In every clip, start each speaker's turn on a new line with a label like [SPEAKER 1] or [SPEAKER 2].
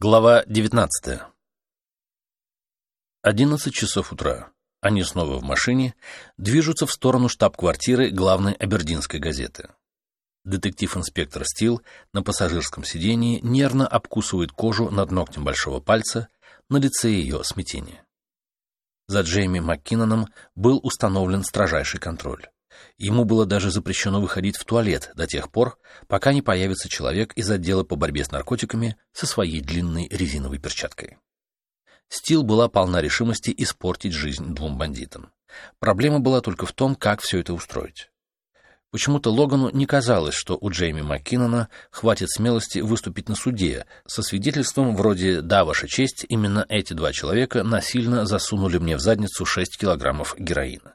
[SPEAKER 1] Глава 19. 11 часов утра. Они снова в машине, движутся в сторону штаб-квартиры главной абердинской газеты. Детектив-инспектор Стил на пассажирском сидении нервно обкусывает кожу над ногтем большого пальца, на лице ее смятение. За Джейми МакКинноном был установлен строжайший контроль. Ему было даже запрещено выходить в туалет до тех пор, пока не появится человек из отдела по борьбе с наркотиками со своей длинной резиновой перчаткой. Стил была полна решимости испортить жизнь двум бандитам. Проблема была только в том, как все это устроить. Почему-то Логану не казалось, что у Джейми МакКиннона хватит смелости выступить на суде со свидетельством вроде «Да, ваша честь, именно эти два человека насильно засунули мне в задницу 6 килограммов героина».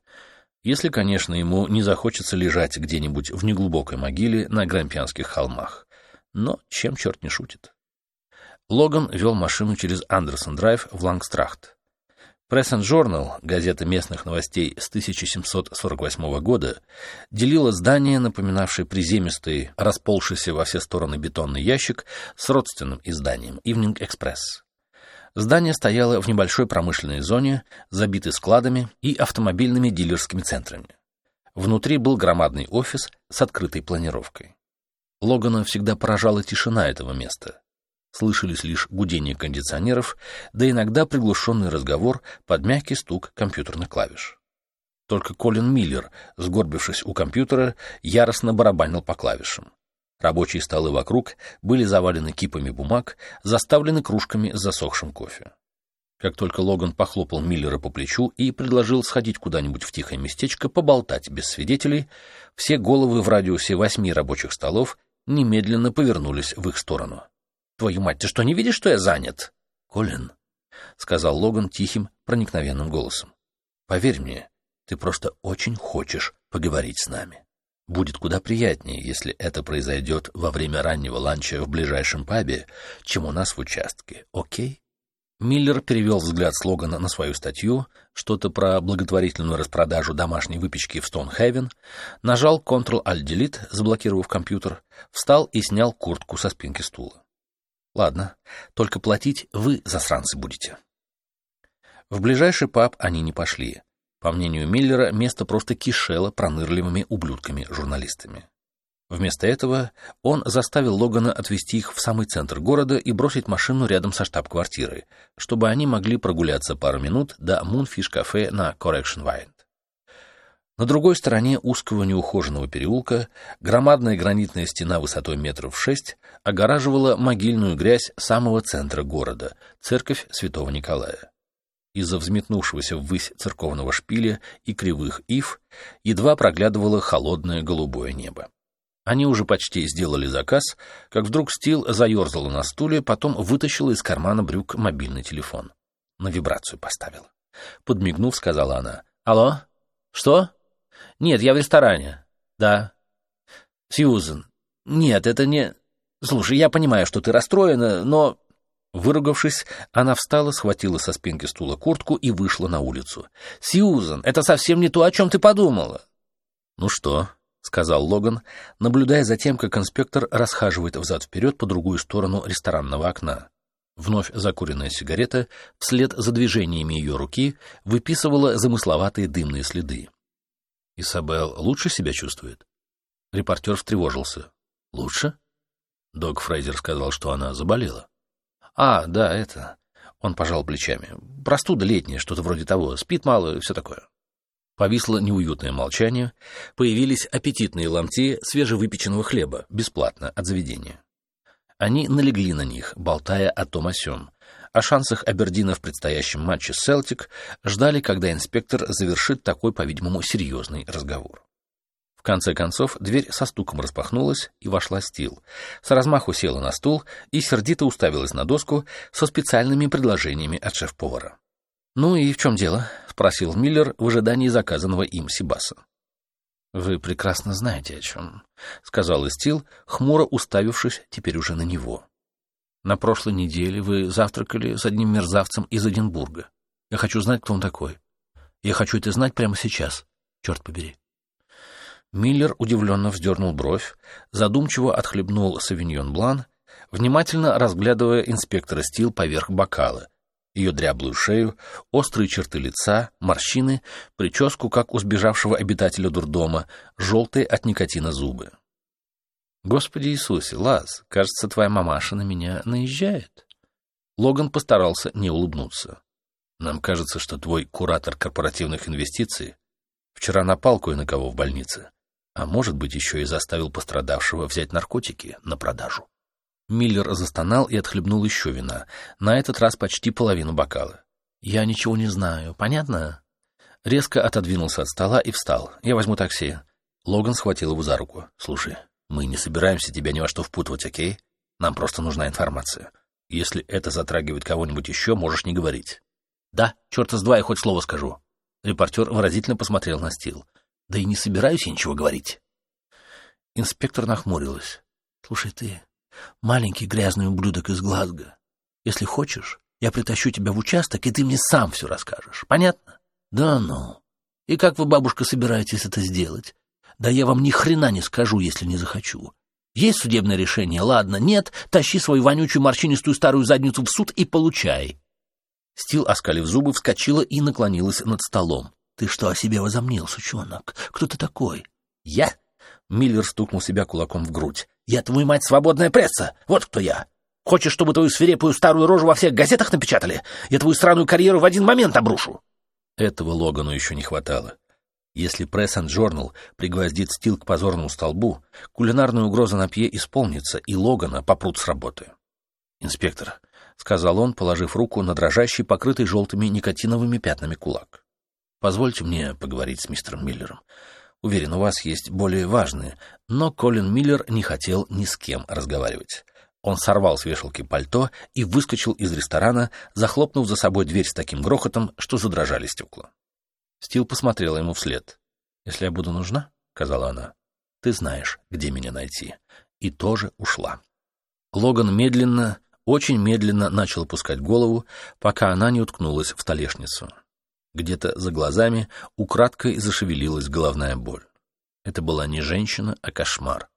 [SPEAKER 1] Если, конечно, ему не захочется лежать где-нибудь в неглубокой могиле на Грампианских холмах. Но чем черт не шутит. Логан вел машину через Андерсон-драйв в Лангстрахт. Press and Journal, газета местных новостей с 1748 года, делила здание, напоминавшее приземистый, расползшийся во все стороны бетонный ящик, с родственным изданием Evening Express. Здание стояло в небольшой промышленной зоне, забитой складами и автомобильными дилерскими центрами. Внутри был громадный офис с открытой планировкой. Логана всегда поражала тишина этого места. Слышались лишь гудение кондиционеров, да иногда приглушенный разговор под мягкий стук компьютерных клавиш. Только Колин Миллер, сгорбившись у компьютера, яростно барабанил по клавишам. Рабочие столы вокруг были завалены кипами бумаг, заставлены кружками с засохшим кофе. Как только Логан похлопал Миллера по плечу и предложил сходить куда-нибудь в тихое местечко, поболтать без свидетелей, все головы в радиусе восьми рабочих столов немедленно повернулись в их сторону. «Твою мать, ты что, не видишь, что я занят?» «Колин», — сказал Логан тихим, проникновенным голосом, — «поверь мне, ты просто очень хочешь поговорить с нами». Будет куда приятнее, если это произойдет во время раннего ланча в ближайшем пабе, чем у нас в участке, окей? Миллер перевел взгляд слогана на свою статью, что-то про благотворительную распродажу домашней выпечки в Стоунхевен, нажал Ctrl-Alt-Delete, заблокировав компьютер, встал и снял куртку со спинки стула. Ладно, только платить вы, засранцы, будете. В ближайший паб они не пошли. По мнению Миллера, место просто кишело пронырливыми ублюдками-журналистами. Вместо этого он заставил Логана отвезти их в самый центр города и бросить машину рядом со штаб-квартирой, чтобы они могли прогуляться пару минут до Moonfish-кафе на Correction Wind. На другой стороне узкого неухоженного переулка громадная гранитная стена высотой метров шесть огораживала могильную грязь самого центра города, церковь святого Николая из-за взметнувшегося ввысь церковного шпиля и кривых ив едва проглядывало холодное голубое небо. Они уже почти сделали заказ, как вдруг Стил заерзала на стуле, потом вытащила из кармана брюк мобильный телефон. На вибрацию поставила. Подмигнув, сказала она. «Алло? Что? Нет, я в ресторане. Да. Сьюзен. Нет, это не... Слушай, я понимаю, что ты расстроена, но Выругавшись, она встала, схватила со спинки стула куртку и вышла на улицу. «Сьюзан, это совсем не то, о чем ты подумала!» «Ну что?» — сказал Логан, наблюдая за тем, как инспектор расхаживает взад-вперед по другую сторону ресторанного окна. Вновь закуренная сигарета, вслед за движениями ее руки, выписывала замысловатые дымные следы. «Исабел лучше себя чувствует?» Репортер встревожился. «Лучше?» Дог Фрейзер сказал, что она заболела. «А, да, это...» Он пожал плечами. «Простуда летняя, что-то вроде того. Спит мало и все такое». Повисло неуютное молчание. Появились аппетитные ломти свежевыпеченного хлеба, бесплатно, от заведения. Они налегли на них, болтая о том о сём. О шансах Абердина в предстоящем матче с «Селтик» ждали, когда инспектор завершит такой, по-видимому, серьезный разговор. В конце концов, дверь со стуком распахнулась, и вошла Стил. С размаху села на стул и сердито уставилась на доску со специальными предложениями от шеф-повара. «Ну и в чем дело?» — спросил Миллер в ожидании заказанного им Сибаса. «Вы прекрасно знаете, о чем», — сказал Стил, хмуро уставившись теперь уже на него. «На прошлой неделе вы завтракали с одним мерзавцем из Эдинбурга. Я хочу знать, кто он такой. Я хочу это знать прямо сейчас, черт побери». Миллер удивленно вздернул бровь, задумчиво отхлебнул савиньон блан, внимательно разглядывая инспектора Стил поверх бокала, ее дряблую шею, острые черты лица, морщины, прическу, как у сбежавшего обитателя дурдома, желтые от никотина зубы. «Господи Иисусе, Лаз, кажется, твоя мамаша на меня наезжает». Логан постарался не улыбнуться. «Нам кажется, что твой куратор корпоративных инвестиций вчера напал кое на кого в больнице, а может быть, еще и заставил пострадавшего взять наркотики на продажу». Миллер застонал и отхлебнул еще вина, на этот раз почти половину бокала. «Я ничего не знаю, понятно?» Резко отодвинулся от стола и встал. «Я возьму такси». Логан схватил его за руку. «Слушай, мы не собираемся тебя ни во что впутывать, окей? Нам просто нужна информация. Если это затрагивает кого-нибудь еще, можешь не говорить». «Да, черта с два, я хоть слово скажу». Репортер выразительно посмотрел на Стил. «Да и не собираюсь я ничего говорить». Инспектор нахмурилась. «Слушай, ты, Маленький грязный ублюдок из Глазго. Если хочешь, я притащу тебя в участок, и ты мне сам все расскажешь. Понятно? Да ну. И как вы, бабушка, собираетесь это сделать? Да я вам ни хрена не скажу, если не захочу. Есть судебное решение? Ладно, нет, тащи свою вонючую морщинистую старую задницу в суд и получай. Стил, оскалив зубы, вскочила и наклонилась над столом. Ты что о себе возомнил, сучонок? Кто ты такой? Я? Миллер стукнул себя кулаком в грудь. Я твою мать свободная пресса! Вот кто я! Хочешь, чтобы твою свирепую старую рожу во всех газетах напечатали? Я твою странную карьеру в один момент обрушу!» Этого Логану еще не хватало. Если Press and Journal пригвоздит стил к позорному столбу, кулинарная угроза на пье исполнится, и Логана попрут с работы. «Инспектор», — сказал он, положив руку на дрожащий, покрытый желтыми никотиновыми пятнами кулак. «Позвольте мне поговорить с мистером Миллером. Уверен, у вас есть более важные, но Колин Миллер не хотел ни с кем разговаривать. Он сорвал с вешалки пальто и выскочил из ресторана, захлопнув за собой дверь с таким грохотом, что задрожали стекла. Стил посмотрела ему вслед. «Если я буду нужна, — сказала она, — ты знаешь, где меня найти». И тоже ушла. Логан медленно, очень медленно начал опускать голову, пока она не уткнулась в столешницу. Где-то за глазами украдкой зашевелилась головная боль. Это была не женщина, а кошмар.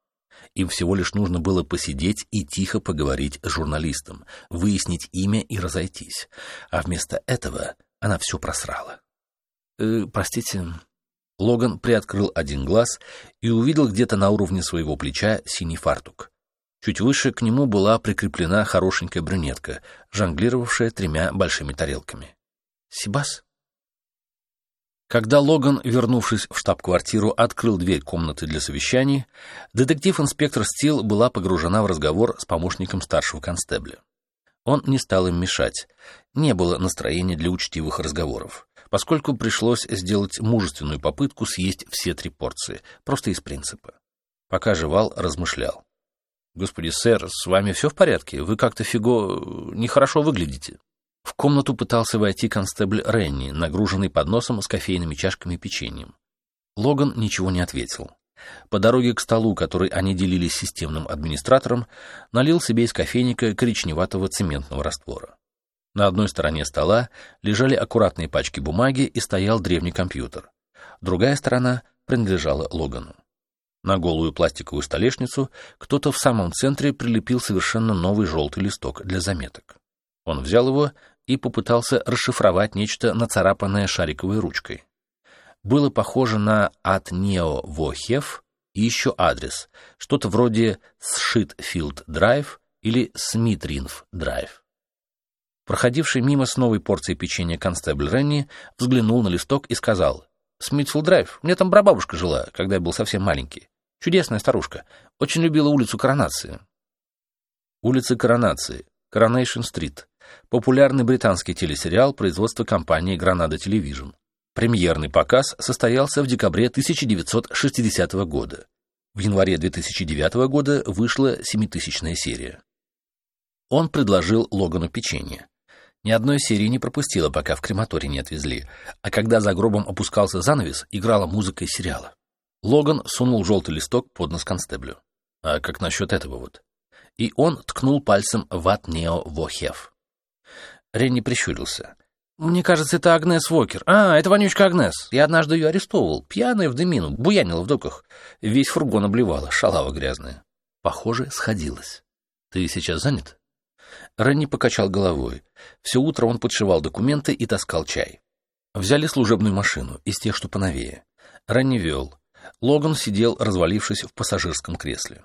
[SPEAKER 1] Им всего лишь нужно было посидеть и тихо поговорить с журналистом, выяснить имя и разойтись. А вместо этого она все просрала. «Э, «Простите...» Логан приоткрыл один глаз и увидел где-то на уровне своего плеча синий фартук. Чуть выше к нему была прикреплена хорошенькая брюнетка, жонглировавшая тремя большими тарелками. «Сибас?» Когда Логан, вернувшись в штаб-квартиру, открыл дверь комнаты для совещаний, детектив-инспектор Стил была погружена в разговор с помощником старшего констебля. Он не стал им мешать, не было настроения для учтивых разговоров, поскольку пришлось сделать мужественную попытку съесть все три порции, просто из принципа. Пока жевал, размышлял. «Господи, сэр, с вами все в порядке? Вы как-то фиго... нехорошо выглядите». В комнату пытался войти констебль Ренни, нагруженный подносом с кофейными чашками и печеньем. Логан ничего не ответил. По дороге к столу, который они делили с системным администратором, налил себе из кофейника коричневатого цементного раствора. На одной стороне стола лежали аккуратные пачки бумаги и стоял древний компьютер. Другая сторона принадлежала Логану. На голую пластиковую столешницу кто-то в самом центре прилепил совершенно новый желтый листок для заметок. Он взял его и попытался расшифровать нечто, нацарапанное шариковой ручкой. Было похоже на «От Нео Вохев» и еще адрес, что-то вроде «Сшитфилд Драйв» или «Смитринф Драйв». Проходивший мимо с новой порцией печенья констебль Ренни взглянул на листок и сказал «Смитфилд Драйв, мне там прабабушка жила, когда я был совсем маленький. Чудесная старушка, очень любила улицу Коронации». Улица Коронации, Коронейшн-стрит, популярный британский телесериал производства компании Granada Television. Премьерный показ состоялся в декабре 1960 года. В январе 2009 года вышла семитысячная серия. Он предложил Логану печенье. Ни одной серии не пропустила, пока в крематорий не отвезли, а когда за гробом опускался занавес, играла музыка из сериала. Логан сунул желтый листок под нос констеблю. А как насчет этого вот? И он ткнул пальцем в Ат Нео Вохев. Ренни прищурился. «Мне кажется, это Агнес Вокер. А, это вонючка Агнес. Я однажды ее арестовывал. Пьяная в дымину, буянила в доках. Весь фургон обливала, шалава грязная». Похоже, сходилась. Ты сейчас занят? Ренни покачал головой. Все утро он подшивал документы и таскал чай. Взяли служебную машину, из тех, что поновее. Ренни вел. Логан сидел, развалившись в пассажирском кресле.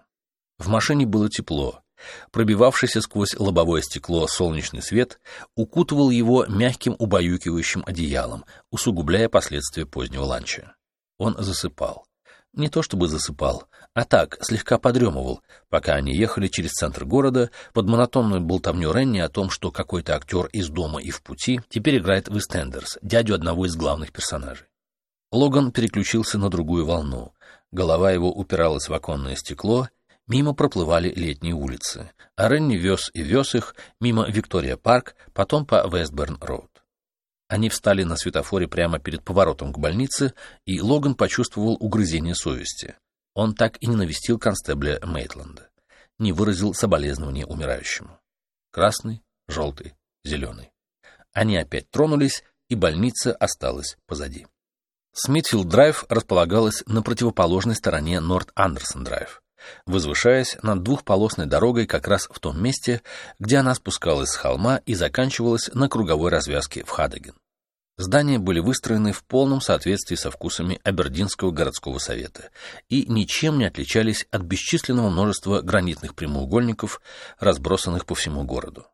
[SPEAKER 1] В машине было тепло. Пробивавшийся сквозь лобовое стекло солнечный свет укутывал его мягким убаюкивающим одеялом, усугубляя последствия позднего ланча. Он засыпал. Не то чтобы засыпал, а так, слегка подремывал, пока они ехали через центр города под монотонную болтовню Ренни о том, что какой-то актер из дома и в пути теперь играет в Эстендерс, дядю одного из главных персонажей. Логан переключился на другую волну. Голова его упиралась в оконное стекло, мимо проплывали летние улицы, а Ренни вез и вез их мимо Виктория-парк, потом по Вестберн-роуд. Они встали на светофоре прямо перед поворотом к больнице, и Логан почувствовал угрызение совести. Он так и не навестил констебля Мейтленда, не выразил соболезнования умирающему. Красный, желтый, зеленый. Они опять тронулись, и больница осталась позади. Смитфилд-драйв располагалась на противоположной стороне Норт-Андерсон-драйв, возвышаясь над двухполосной дорогой как раз в том месте, где она спускалась с холма и заканчивалась на круговой развязке в Хадаген. Здания были выстроены в полном соответствии со вкусами Абердинского городского совета и ничем не отличались от бесчисленного множества гранитных прямоугольников, разбросанных по всему городу.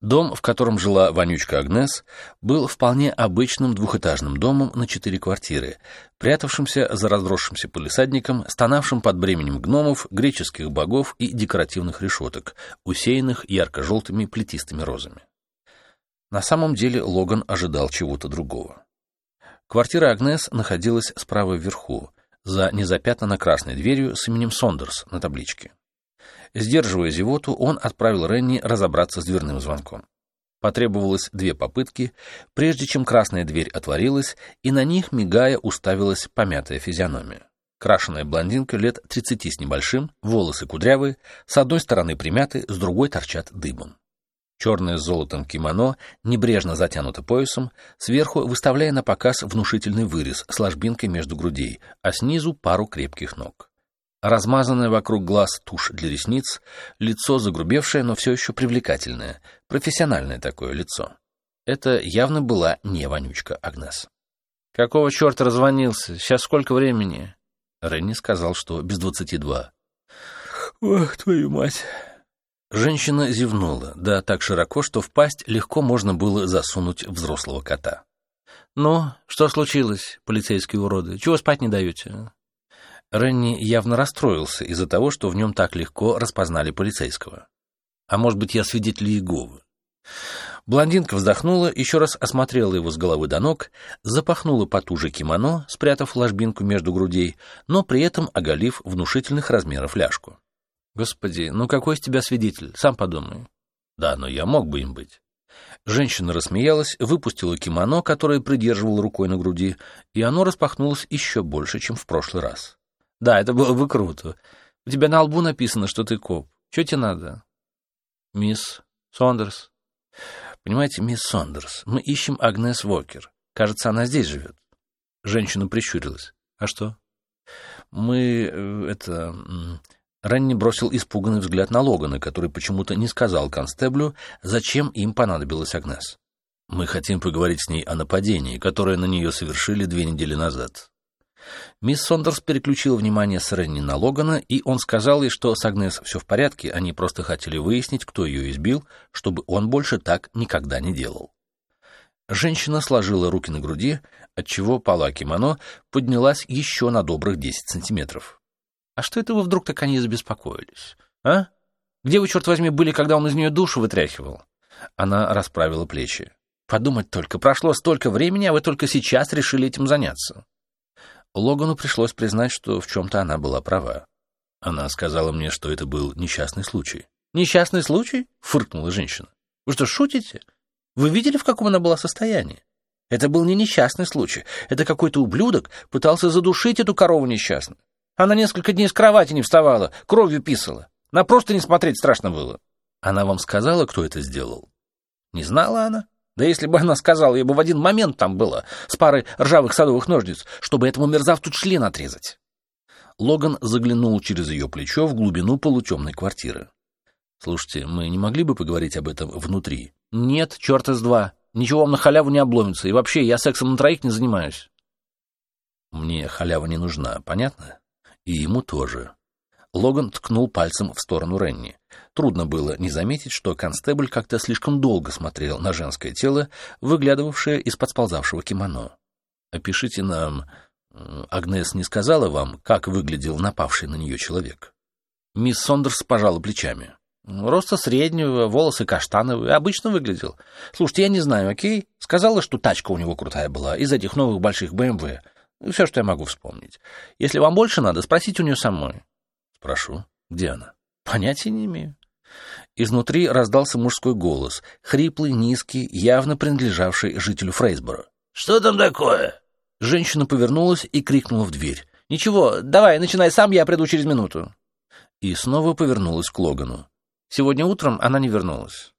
[SPEAKER 1] Дом, в котором жила вонючка Агнес, был вполне обычным двухэтажным домом на четыре квартиры, прятавшимся за разросшимся полисадником, стонавшим под бременем гномов, греческих богов и декоративных решеток, усеянных ярко-желтыми плетистыми розами. На самом деле Логан ожидал чего-то другого. Квартира Агнес находилась справа вверху, за незапятнанно красной дверью с именем Сондерс на табличке. Сдерживая зевоту, он отправил Ренни разобраться с дверным звонком. Потребовалось две попытки, прежде чем красная дверь отворилась, и на них, мигая, уставилась помятая физиономия. Крашеная блондинка лет тридцати с небольшим, волосы кудрявые, с одной стороны примяты, с другой торчат дыбом. Черное с золотом кимоно небрежно затянуто поясом, сверху выставляя на показ внушительный вырез с ложбинкой между грудей, а снизу пару крепких ног. Размазанная вокруг глаз тушь для ресниц, лицо загрубевшее, но все еще привлекательное, профессиональное такое лицо. Это явно была не вонючка Агнес. «Какого черта раззвонился? Сейчас сколько времени?» Ренни сказал, что без двадцати два. «Ох, твою мать!» Женщина зевнула, да так широко, что в пасть легко можно было засунуть взрослого кота. «Ну, что случилось, полицейские уроды? Чего спать не даете?» Ренни явно расстроился из-за того, что в нем так легко распознали полицейского. «А может быть, я свидетель Иеговы?» Блондинка вздохнула, еще раз осмотрела его с головы до ног, запахнула потуже кимоно, спрятав ложбинку между грудей, но при этом оголив внушительных размеров ляжку. Господи, ну какой из тебя свидетель? Сам подумай. Да, но я мог бы им быть. Женщина рассмеялась, выпустила кимоно, которое придерживала рукой на груди, и оно распахнулось еще больше, чем в прошлый раз. Да, это было бы круто. У тебя на лбу написано, что ты коп. Что тебе надо? Мисс Сондерс. Понимаете, мисс Сондерс, мы ищем Агнес Вокер. Кажется, она здесь живет. Женщина прищурилась. А что? Мы, э, это... Ренни бросил испуганный взгляд на Логана, который почему-то не сказал констеблю, зачем им понадобилась Агнес. «Мы хотим поговорить с ней о нападении, которое на нее совершили две недели назад». Мисс Сондерс переключила внимание с Ренни на Логана, и он сказал ей, что с Агнес все в порядке, они просто хотели выяснить, кто ее избил, чтобы он больше так никогда не делал. Женщина сложила руки на груди, отчего пола кимоно поднялась еще на добрых 10 сантиметров. А что это вы вдруг так о ней забеспокоились? А? Где вы, черт возьми, были, когда он из нее душу вытряхивал? Она расправила плечи. Подумать только, прошло столько времени, а вы только сейчас решили этим заняться. Логану пришлось признать, что в чем-то она была права. Она сказала мне, что это был несчастный случай. «Несчастный случай?» — фыркнула женщина. «Вы что, шутите? Вы видели, в каком она была состоянии? Это был не несчастный случай. Это какой-то ублюдок пытался задушить эту корову несчастную. Она несколько дней с кровати не вставала, кровью писала. На просто не смотреть страшно было. Она вам сказала, кто это сделал? Не знала она. Да если бы она сказала, я бы в один момент там была, с парой ржавых садовых ножниц, чтобы этому мерзавцу член отрезать. Логан заглянул через ее плечо в глубину полутемной квартиры. Слушайте, мы не могли бы поговорить об этом внутри?
[SPEAKER 2] Нет, черт из два. Ничего вам на халяву не обломится. И вообще, я сексом на троих не занимаюсь.
[SPEAKER 1] Мне халява не нужна, понятно? И ему тоже. Логан ткнул пальцем в сторону Ренни. Трудно было не заметить, что констебль как-то слишком долго смотрел на женское тело, выглядывавшее из-под сползавшего кимоно. «Опишите нам...» Агнес не сказала вам, как выглядел напавший на нее человек?
[SPEAKER 2] Мисс Сондерс пожала плечами. Роста среднего, волосы каштановые, обычно выглядел. Слушайте, я не знаю, окей? Сказала, что тачка у него крутая была, из этих новых больших БМВ. Все, что я могу вспомнить. Если вам больше надо, спросите у нее самой.
[SPEAKER 1] Спрошу. Где она?
[SPEAKER 2] Понятия не имею. Изнутри раздался мужской голос, хриплый, низкий, явно принадлежавший жителю Фрейсбора.
[SPEAKER 3] «Что там такое?»
[SPEAKER 2] Женщина повернулась и крикнула в дверь. «Ничего, давай, начинай сам, я приду через минуту». И снова повернулась к Логану. Сегодня утром она не вернулась.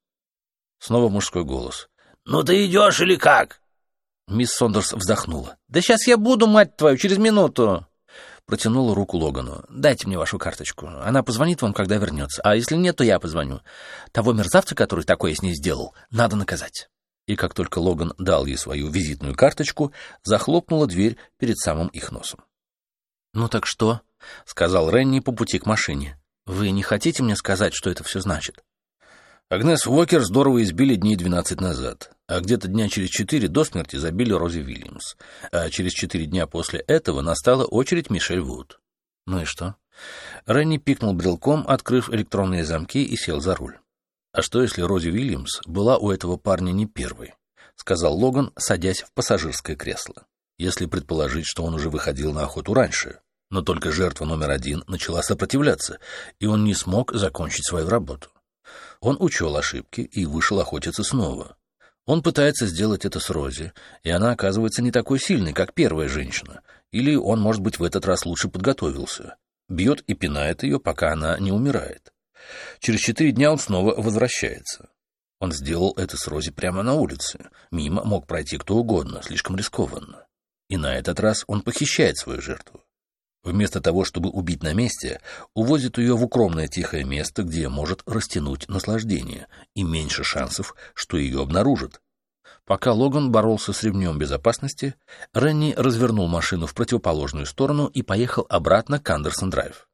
[SPEAKER 2] Снова мужской голос.
[SPEAKER 3] «Ну ты идешь или как?»
[SPEAKER 2] Мисс Сондерс вздохнула. «Да сейчас я буду, мать твою, через минуту!» Протянула руку Логану. «Дайте мне вашу карточку. Она позвонит вам, когда вернется. А если нет, то я позвоню. Того мерзавца, который такое с ней сделал, надо наказать». И как только Логан дал ей свою визитную карточку, захлопнула дверь перед самым их носом. «Ну так что?» — сказал Ренни по пути к машине. «Вы не хотите мне сказать, что это все значит?»
[SPEAKER 1] Агнес Уокер здорово избили дней двенадцать назад, а где-то дня через четыре до смерти забили Рози Вильямс, а через четыре дня после этого настала очередь Мишель Вуд.
[SPEAKER 2] Ну и что?
[SPEAKER 1] Ренни пикнул брелком, открыв электронные замки и сел за руль. «А что, если Рози Уильямс была у этого парня не первой?» — сказал Логан, садясь в пассажирское кресло. «Если предположить, что он уже выходил на охоту раньше, но только жертва номер один начала сопротивляться, и он не смог закончить свою работу. Он учел ошибки и вышел охотиться снова. Он пытается сделать это с Рози, и она оказывается не такой сильной, как первая женщина, или он, может быть, в этот раз лучше подготовился. Бьет и пинает ее, пока она не умирает. Через четыре дня он снова возвращается. Он сделал это с Рози прямо на улице. Мимо мог пройти кто угодно, слишком рискованно. И на этот раз он похищает свою жертву. Вместо того, чтобы убить на месте, увозит ее в укромное тихое место, где может растянуть наслаждение, и меньше шансов, что ее обнаружат. Пока Логан боролся с ремнем безопасности, Ренни развернул машину в противоположную сторону и поехал обратно к Андерсон-драйв.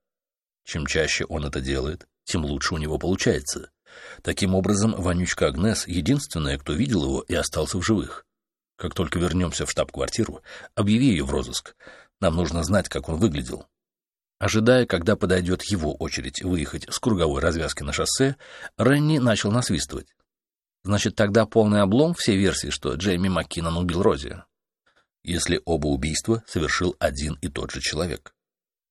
[SPEAKER 1] Чем чаще он это делает, тем лучше у него получается. Таким образом, вонючка Агнес — единственная, кто видел его и остался в живых. Как только вернемся в штаб-квартиру, объяви ее в розыск. Нам нужно знать, как он выглядел. Ожидая, когда подойдет его очередь выехать с круговой развязки на шоссе, Ренни начал насвистывать. Значит, тогда полный облом все версии, что Джейми Маккинон убил Рози. Если оба убийства совершил один и тот же человек.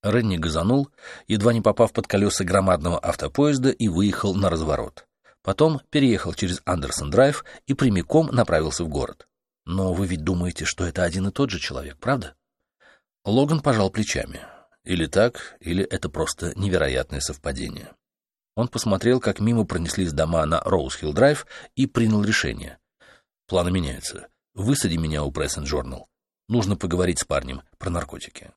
[SPEAKER 1] Ренни газанул, едва не попав под колеса громадного автопоезда и выехал на разворот. Потом переехал через Андерсон-драйв и прямиком направился в город. Но вы ведь думаете, что это один и тот же человек, правда? Логан пожал плечами. Или так, или это просто невероятное совпадение. Он посмотрел, как мимо пронеслись дома на Роуз-Хилл-драйв и принял решение. Планы меняются. Высади меня у Press Journal. Нужно поговорить с парнем про наркотики.